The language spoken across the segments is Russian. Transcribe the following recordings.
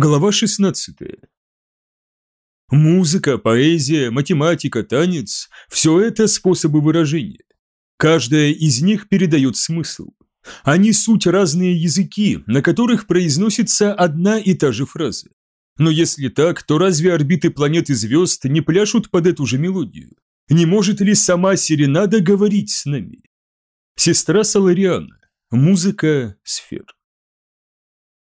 Глава 16. Музыка, поэзия, математика, танец – все это способы выражения. Каждая из них передает смысл. Они суть разные языки, на которых произносится одна и та же фраза. Но если так, то разве орбиты планет и звезд не пляшут под эту же мелодию? Не может ли сама Серенада говорить с нами? Сестра Салариана. Музыка сфер.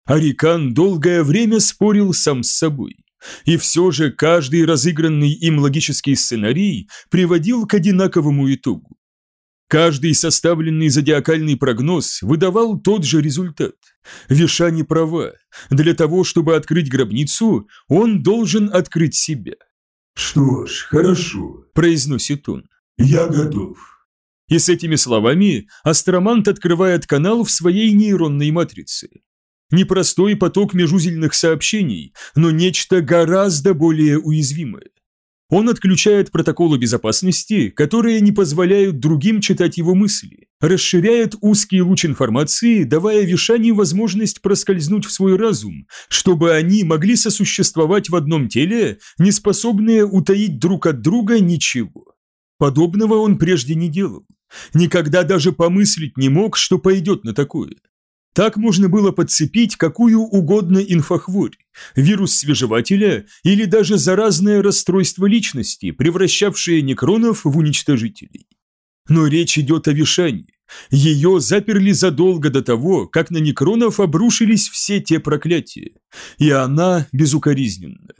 Арикан долгое время спорил сам с собой. И все же каждый разыгранный им логический сценарий приводил к одинаковому итогу. Каждый составленный зодиакальный прогноз выдавал тот же результат. Виша не права. Для того, чтобы открыть гробницу, он должен открыть себя. «Что ж, хорошо», – произносит он. «Я готов». И с этими словами астромант открывает канал в своей нейронной матрице. Непростой поток межузельных сообщений, но нечто гораздо более уязвимое. Он отключает протоколы безопасности, которые не позволяют другим читать его мысли, расширяет узкий луч информации, давая Вишане возможность проскользнуть в свой разум, чтобы они могли сосуществовать в одном теле, не способные утаить друг от друга ничего. Подобного он прежде не делал. Никогда даже помыслить не мог, что пойдет на такое. Так можно было подцепить какую угодно инфохворь, вирус свежевателя или даже заразное расстройство личности, превращавшее некронов в уничтожителей. Но речь идет о Вишане. Ее заперли задолго до того, как на некронов обрушились все те проклятия, и она безукоризненна.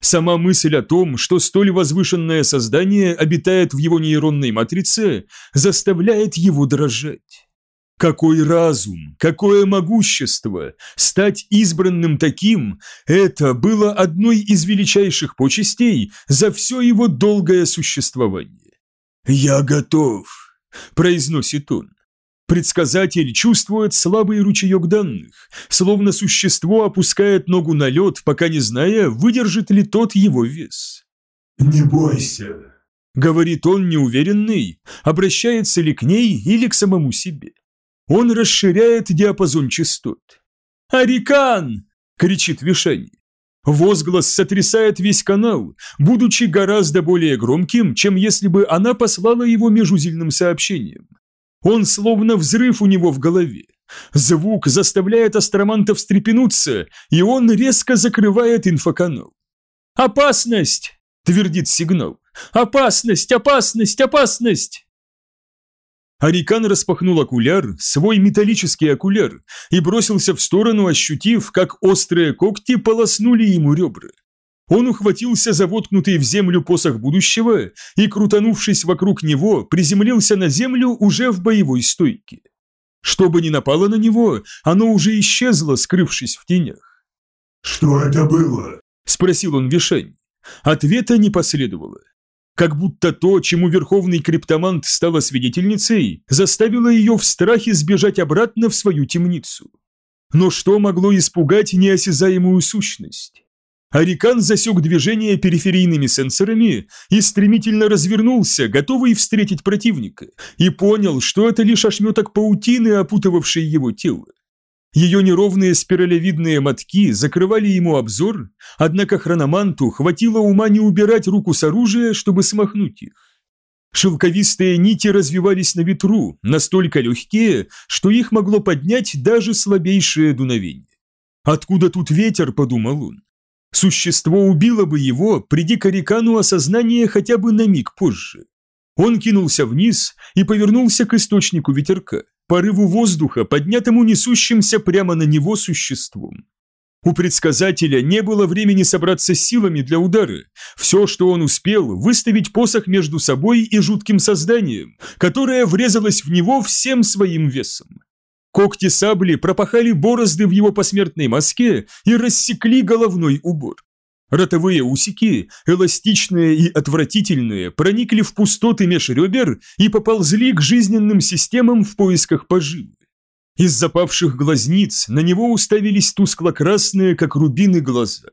Сама мысль о том, что столь возвышенное создание обитает в его нейронной матрице, заставляет его дрожать. Какой разум, какое могущество! Стать избранным таким – это было одной из величайших почестей за все его долгое существование. «Я готов», – произносит он. Предсказатель чувствует слабый ручеек данных, словно существо опускает ногу на лед, пока не зная, выдержит ли тот его вес. «Не бойся», – говорит он неуверенный, обращается ли к ней или к самому себе. Он расширяет диапазон частот. «Арикан!» – кричит Вишани. Возглас сотрясает весь канал, будучи гораздо более громким, чем если бы она послала его межузельным сообщением. Он словно взрыв у него в голове. Звук заставляет астроманта встрепенуться, и он резко закрывает инфоканал. «Опасность!» – твердит сигнал. «Опасность! Опасность! Опасность!» Арикан распахнул окуляр, свой металлический окуляр, и бросился в сторону, ощутив, как острые когти полоснули ему ребра. Он ухватился за воткнутый в землю посох будущего и, крутанувшись вокруг него, приземлился на землю уже в боевой стойке. Что бы ни напало на него, оно уже исчезло, скрывшись в тенях. «Что это было?» – спросил он Вишень. Ответа не последовало. Как будто то, чему верховный криптомант стала свидетельницей, заставило ее в страхе сбежать обратно в свою темницу. Но что могло испугать неосязаемую сущность? Арикан засек движение периферийными сенсорами и стремительно развернулся, готовый встретить противника, и понял, что это лишь ошметок паутины, опутывавший его тело. Ее неровные спиралевидные мотки закрывали ему обзор, однако хрономанту хватило ума не убирать руку с оружия, чтобы смахнуть их. Шелковистые нити развивались на ветру, настолько легкие, что их могло поднять даже слабейшее дуновение. «Откуда тут ветер?» – подумал он. Существо убило бы его, приди к Арикану осознание хотя бы на миг позже. Он кинулся вниз и повернулся к источнику ветерка порыву воздуха, поднятому несущимся прямо на него существом. У предсказателя не было времени собраться силами для удара. Все, что он успел, выставить посох между собой и жутким созданием, которое врезалось в него всем своим весом. Когти сабли пропахали борозды в его посмертной маске и рассекли головной убор. Ротовые усики, эластичные и отвратительные, проникли в пустоты меж ребер и поползли к жизненным системам в поисках поживы. Из запавших глазниц на него уставились тускло-красные, как рубины, глаза.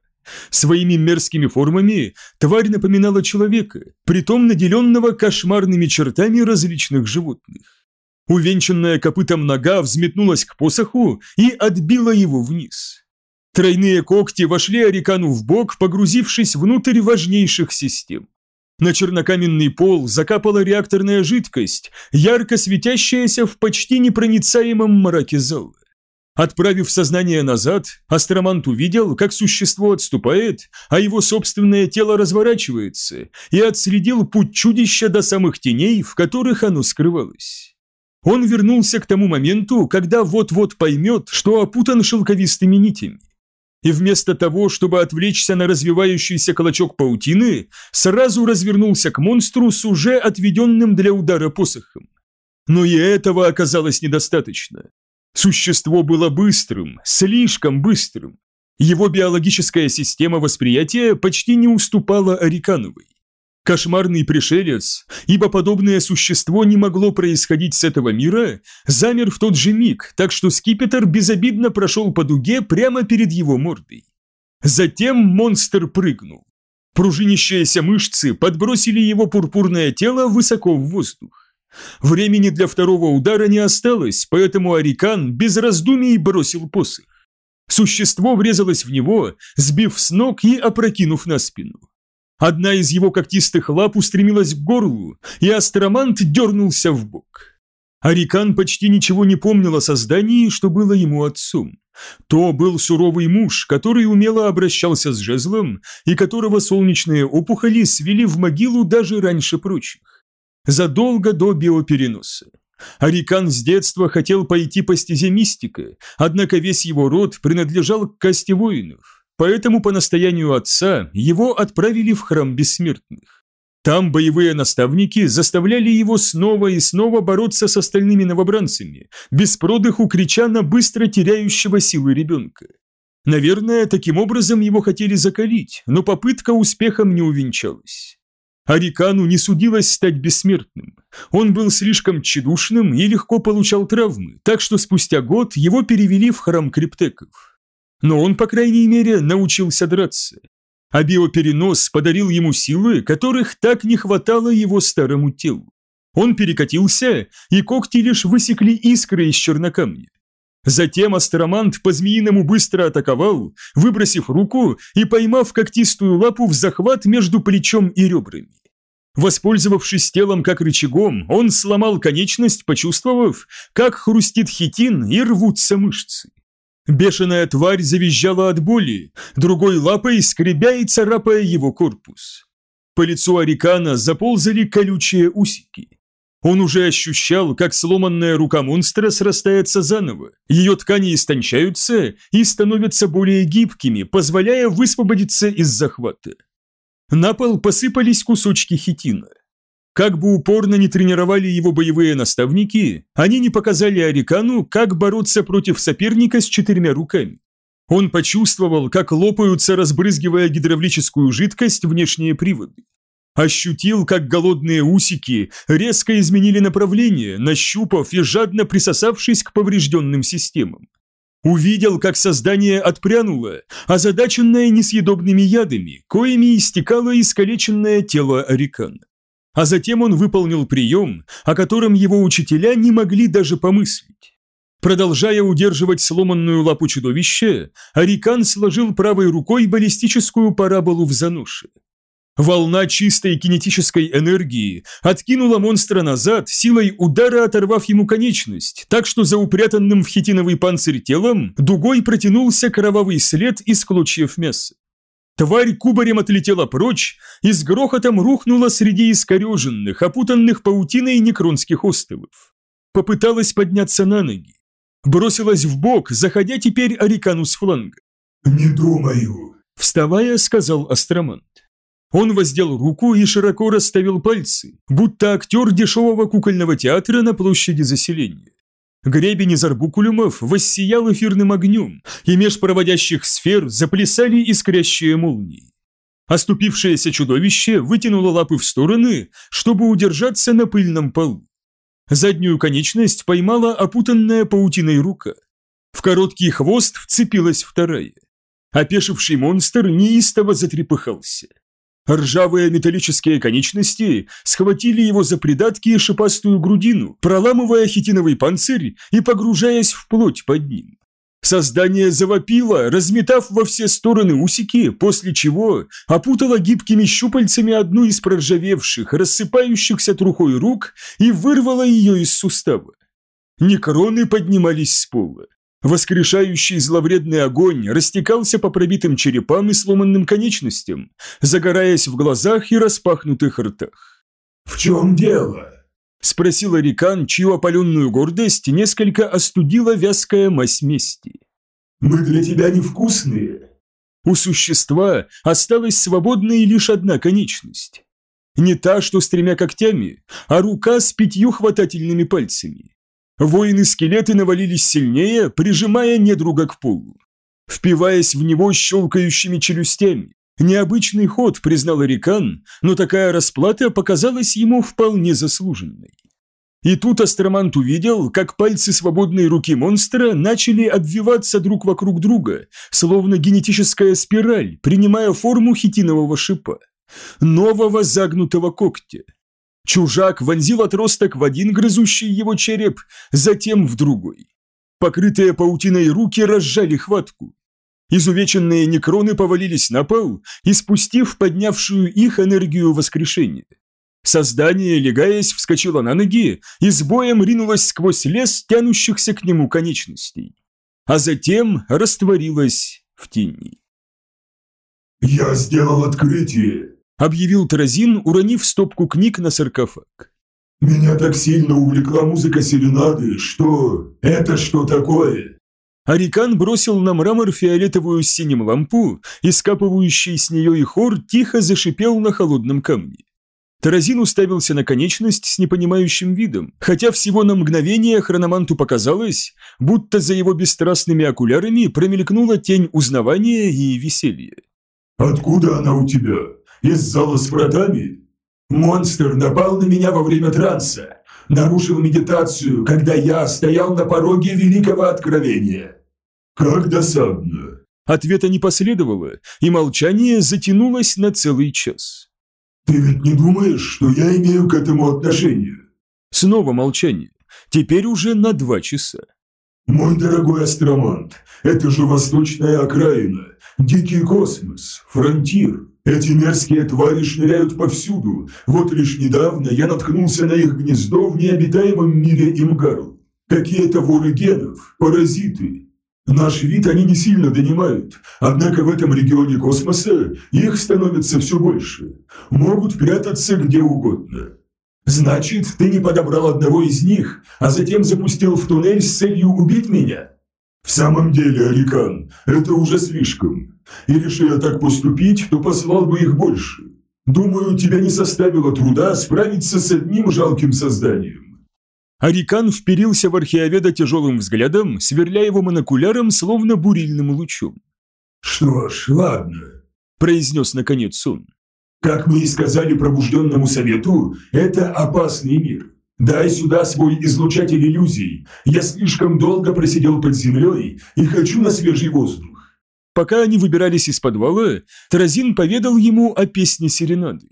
Своими мерзкими формами тварь напоминала человека, притом наделенного кошмарными чертами различных животных. Увенчанная копытом нога взметнулась к посоху и отбила его вниз. Тройные когти вошли Арикану в бок, погрузившись внутрь важнейших систем. На чернокаменный пол закапала реакторная жидкость, ярко светящаяся в почти непроницаемом мраке зала. Отправив сознание назад, астромант увидел, как существо отступает, а его собственное тело разворачивается, и отследил путь чудища до самых теней, в которых оно скрывалось. Он вернулся к тому моменту, когда вот-вот поймет, что опутан шелковистыми нитями. И вместо того, чтобы отвлечься на развивающийся клочок паутины, сразу развернулся к монстру с уже отведенным для удара посохом. Но и этого оказалось недостаточно. Существо было быстрым, слишком быстрым. Его биологическая система восприятия почти не уступала Арикановой. Кошмарный пришелец, ибо подобное существо не могло происходить с этого мира, замер в тот же миг, так что скипетр безобидно прошел по дуге прямо перед его мордой. Затем монстр прыгнул. Пружинищиеся мышцы подбросили его пурпурное тело высоко в воздух. Времени для второго удара не осталось, поэтому Арикан без раздумий бросил посох. Существо врезалось в него, сбив с ног и опрокинув на спину. Одна из его когтистых лап устремилась к горлу, и астромант дернулся в бок. Арикан почти ничего не помнил о создании, что было ему отцом. То был суровый муж, который умело обращался с жезлом и которого солнечные опухоли свели в могилу даже раньше прочих задолго до биопереноса. Арикан с детства хотел пойти по стезе мистика, однако весь его род принадлежал к касте воинов, поэтому по настоянию отца его отправили в храм бессмертных. Там боевые наставники заставляли его снова и снова бороться с остальными новобранцами, без продыху крича на быстро теряющего силы ребенка. Наверное, таким образом его хотели закалить, но попытка успехом не увенчалась. Арикану не судилось стать бессмертным. Он был слишком тщедушным и легко получал травмы, так что спустя год его перевели в храм криптеков. Но он, по крайней мере, научился драться. А биоперенос подарил ему силы, которых так не хватало его старому телу. Он перекатился, и когти лишь высекли искры из чернокамня. Затем астромант по-змеиному быстро атаковал, выбросив руку и поймав когтистую лапу в захват между плечом и ребрами. Воспользовавшись телом как рычагом, он сломал конечность, почувствовав, как хрустит хитин и рвутся мышцы. Бешеная тварь завизжала от боли, другой лапой скребя и царапая его корпус. По лицу Арикана заползали колючие усики. Он уже ощущал, как сломанная рука монстра срастается заново. Ее ткани истончаются и становятся более гибкими, позволяя высвободиться из захвата. На пол посыпались кусочки хитина. Как бы упорно не тренировали его боевые наставники, они не показали Арикану, как бороться против соперника с четырьмя руками. Он почувствовал, как лопаются, разбрызгивая гидравлическую жидкость, внешние приводы. Ощутил, как голодные усики резко изменили направление, нащупав и жадно присосавшись к поврежденным системам. Увидел, как создание отпрянуло, озадаченное несъедобными ядами, коими истекало искалеченное тело Арикана. А затем он выполнил прием, о котором его учителя не могли даже помыслить. Продолжая удерживать сломанную лапу чудовища, Арикан сложил правой рукой баллистическую параболу в заноше. Волна чистой кинетической энергии откинула монстра назад, силой удара оторвав ему конечность, так что за упрятанным в хитиновый панцирь телом дугой протянулся кровавый след из клочьев мяса. Тварь кубарем отлетела прочь и с грохотом рухнула среди искореженных, опутанных паутиной некронских островов. Попыталась подняться на ноги. Бросилась в бок, заходя теперь Арикану с фланга. «Не думаю», – вставая, сказал Астромант. Он воздел руку и широко расставил пальцы, будто актер дешевого кукольного театра на площади заселения. Гребень из арбукулюмов воссиял эфирным огнем, и меж проводящих сфер заплясали искрящие молнии. Оступившееся чудовище вытянуло лапы в стороны, чтобы удержаться на пыльном полу. Заднюю конечность поймала опутанная паутиной рука. В короткий хвост вцепилась вторая. Опешивший монстр неистово затрепыхался. Ржавые металлические конечности схватили его за придатки и шипастую грудину, проламывая хитиновый панцирь и погружаясь в плоть под ним. Создание завопило, разметав во все стороны усики, после чего опутало гибкими щупальцами одну из проржавевших, рассыпающихся трухой рук и вырвало ее из сустава. Некроны поднимались с пола. Воскрешающий зловредный огонь растекался по пробитым черепам и сломанным конечностям, загораясь в глазах и распахнутых ртах. «В чем дело?» – спросил Арикан, чью опаленную гордость несколько остудила вязкая мазь мести. «Мы для тебя невкусные». У существа осталась свободной лишь одна конечность. Не та, что с тремя когтями, а рука с пятью хватательными пальцами. Воины-скелеты навалились сильнее, прижимая недруга к полу. Впиваясь в него щелкающими челюстями. Необычный ход, признал Арикан, но такая расплата показалась ему вполне заслуженной. И тут Астромант увидел, как пальцы свободной руки монстра начали обвиваться друг вокруг друга, словно генетическая спираль, принимая форму хитинового шипа. Нового загнутого когтя. Чужак вонзил отросток в один грызущий его череп, затем в другой. Покрытые паутиной руки разжали хватку. Изувеченные некроны повалились на пол, испустив поднявшую их энергию воскрешения. Создание, легаясь, вскочило на ноги и с боем ринулось сквозь лес тянущихся к нему конечностей. А затем растворилось в тени. «Я сделал открытие!» Объявил Таразин, уронив стопку книг на саркофаг. «Меня так сильно увлекла музыка серенады, что... Это что такое?» Арикан бросил на мрамор фиолетовую с синим лампу, и скапывающий с нее и хор тихо зашипел на холодном камне. Таразин уставился на конечность с непонимающим видом, хотя всего на мгновение хрономанту показалось, будто за его бесстрастными окулярами промелькнула тень узнавания и веселья. «Откуда она у тебя?» Из зала с вратами? Монстр напал на меня во время транса, нарушил медитацию, когда я стоял на пороге великого откровения. Как досадно. Ответа не последовало, и молчание затянулось на целый час. «Ты ведь не думаешь, что я имею к этому отношение?» Снова молчание, теперь уже на два часа. «Мой дорогой астромант, это же восточная окраина, дикий космос, фронтир. Эти мерзкие твари шныряют повсюду. Вот лишь недавно я наткнулся на их гнездо в необитаемом мире Имгару. Какие-то воры генов, паразиты. Наш вид они не сильно донимают, однако в этом регионе космоса их становится все больше. Могут прятаться где угодно. Значит, ты не подобрал одного из них, а затем запустил в туннель с целью убить меня? В самом деле, Арикан, это уже слишком. И реши я так поступить, то послал бы их больше. Думаю, тебя не составило труда справиться с одним жалким созданием». Арикан вперился в археоведа тяжелым взглядом, сверля его монокуляром, словно бурильным лучом. «Что ж, ладно», – произнес наконец он. «Как мы и сказали пробужденному совету, это опасный мир. Дай сюда свой излучатель иллюзий. Я слишком долго просидел под землей и хочу на свежий воздух. Пока они выбирались из подвала, Таразин поведал ему о песне серенады.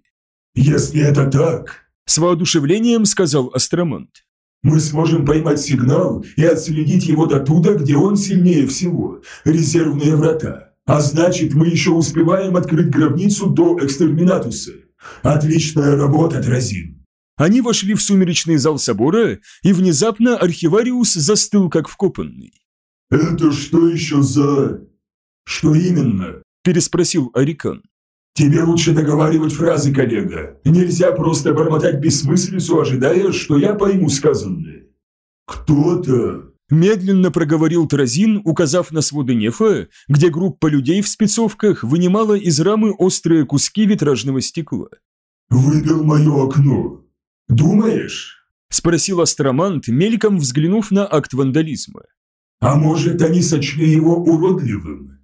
«Если это так», – с воодушевлением сказал Астромант, – «мы сможем поймать сигнал и отследить его до туда, где он сильнее всего – резервные врата. А значит, мы еще успеваем открыть гробницу до экстерминатуса. Отличная работа, Таразин». Они вошли в сумеречный зал собора, и внезапно архивариус застыл как вкопанный. «Это что еще за...» «Что именно?» – переспросил Арикан. «Тебе лучше договаривать фразы, коллега. Нельзя просто бормотать бессмыслицу, ожидая, что я пойму сказанное». «Кто-то...» – медленно проговорил Тразин, указав на своды нефа, где группа людей в спецовках вынимала из рамы острые куски витражного стекла. «Выбил мое окно. Думаешь?» – спросил астромант, мельком взглянув на акт вандализма. «А может, они сочли его уродливым?»